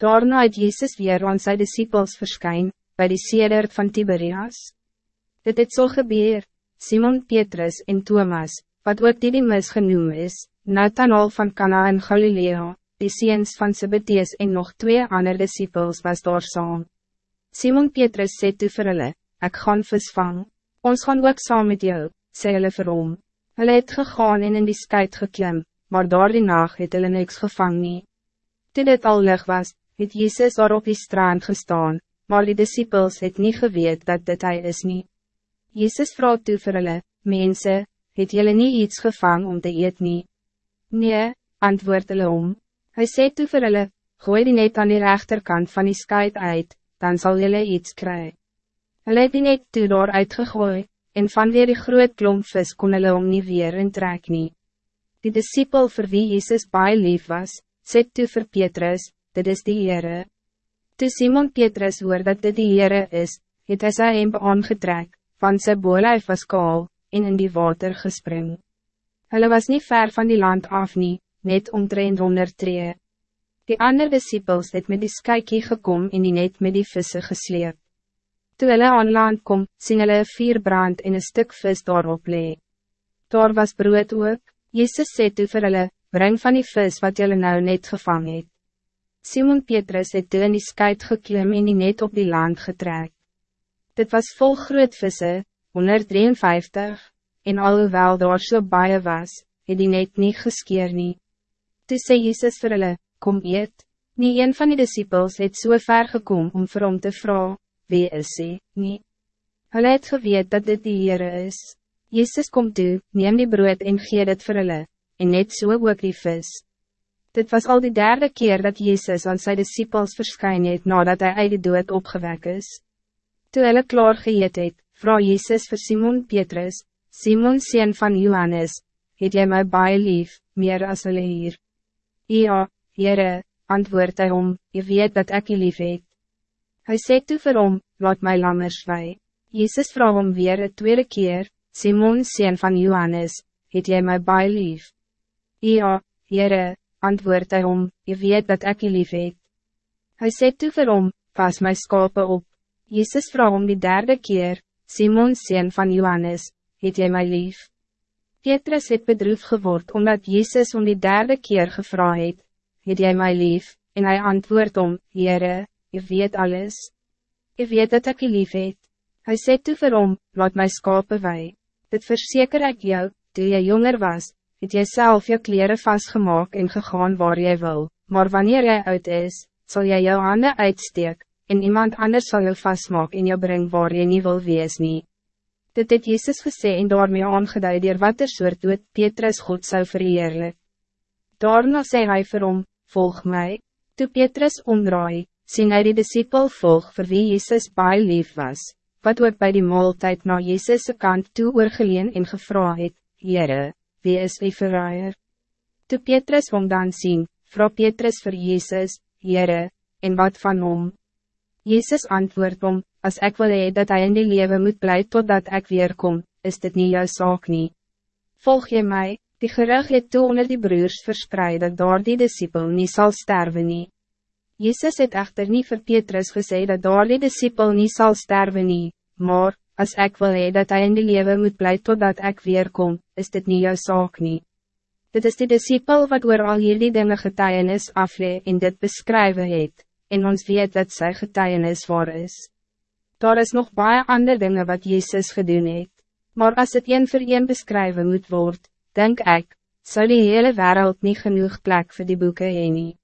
Daarna het Jezus weer aan sy disciples verskyn, by die sedert van Tiberias. Dit het so gebeur, Simon Petrus en Thomas, wat ook Didymus genoem is, Nathanael van Cana in Galilea, die seens van Zebedees en nog twee ander disciples was daar saam. Simon Petrus sê toe vir hulle, ek gaan vis vang, ons gaan ook saam met jou, sê hulle vir hom. Hulle het gegaan en in die skuit geklim, maar daar die nacht het hulle niks gevang nie. Toe dit al lig was, het Jezus daar op die strand gestaan, maar die disciples het niet geweet dat dit hij is niet. Jezus vraagt toe vir hulle, mense, het julle nie iets gevang om te eet nie? Nee, antwoord hulle om. Hy sê toe vir hulle, gooi die net aan die rechterkant van die skuit uit, dan zal julle iets kry. Hulle het die net toe daar uitgegooi, en van weer die groot klomp vis kon hulle om nie weer in trek nie. Die disciple vir wie Jezus baie lief was, sê toe vir Petrus, dit is die Heere. Toe Simon Petrus hoor dat dit die Heere is, het hy sy hemp aangetrek, van sy bolijf was kaal, en in die water gespring. Hulle was niet ver van die land af nie, net omtrent honderd tree. Die andere disciples het met die skykie gekom en die net met die visse gesleep. Toe hulle aan land kom, sien hulle vier brand en een stuk vis daarop lee. Daar was brood ook, Jezus sê toe vir hulle, breng van die vis wat julle nou net gevang het. Simon Petrus het toe in die skuit geklim en die net op die land getrek. Dit was vol groot visse, 153, en alhoewel daar so baie was, het die net niet geskeer nie. Toe sê Jesus vir hulle, kom eet, nie een van die disciples het so ver gekom om vir hom te vragen, wie is hy, nie. Hulle het geweet dat dit die Heere is. Jezus kom toe, neem die brood en gee dit vir hulle, en net so ook die vis. Dit was al die derde keer dat Jezus aan zijn disciples verschijn het nadat hij uit die dood opgewek is. Toe hulle klaar geëet het, vraag Jezus vir Simon Petrus, Simon sien van Johannes, het jy my baie lief, meer as hulle hier? Ja, Heere, antwoord hy om, je weet dat ik je lief het. Hy sê toe vir hom, laat my langer zwaai. Jezus vraag om weer het tweede keer, Simon sien van Johannes, het jy my baie lief? Ja, Heere, antwoord hy om, je weet dat ik je lief het. Hy sê toe vir hom, pas my skape op. Jezus vraag om die derde keer, Simon sien van Johannes, het jy my lief? Petrus het bedroef geword omdat Jezus om die derde keer gevraagd het, het jy my lief? En hij antwoord om, Heere, je weet alles. Je weet dat ik je lief het. Hy sê toe vir hom, laat my skape wei. Dit verzeker ik jou, toe jy jonger was, het jy self jou kleren vastgemaakt en gegaan waar jy wil, maar wanneer jy uit is, zal jy jou handen uitsteek, en iemand anders zal jou vastmaak en jou bring waar jy nie wil wees nie. Dit het Jezus gesê en daarmee aangeduid dier wat er soort doet Petrus God zou verheerlik. Daarna sê hy vir hom, volg mij. Toe Petrus omdraai, sien hy die disciple volg vir wie Jezus baie lief was, wat ook bij die maaltijd na Jezus' kant toe oorgeleen en gevra het, Heere, wie is die verraaier? Toe Petrus hom dan sien, vraag Petrus vir Jezus, Heere, en wat van hom? Jezus antwoord om, als ik wil hee dat hij in die leven moet blijven totdat ik weer kom, is dit niet jouw zaak niet. Volg je mij, die gerug het toe onder die broers verspreid dat door die discipel niet zal sterven nie. Jezus het echter niet voor Petrus gezegd dat door die discipel niet zal sterven nie, maar, als ik wil hee dat hij in die leven moet blijven totdat ik weer kom, is dit niet jouw zaak niet. Dit is die discipel wat oor al hierdie dinge getuienis aflee en dit beskrywe het en ons weet dat sy getuienis waar is. Daar is nog baie ander dingen wat Jezus gedoen het, maar als het een voor een beschrijven moet worden, denk ik, zou die hele wereld niet genoeg plek voor die boeken heen nie.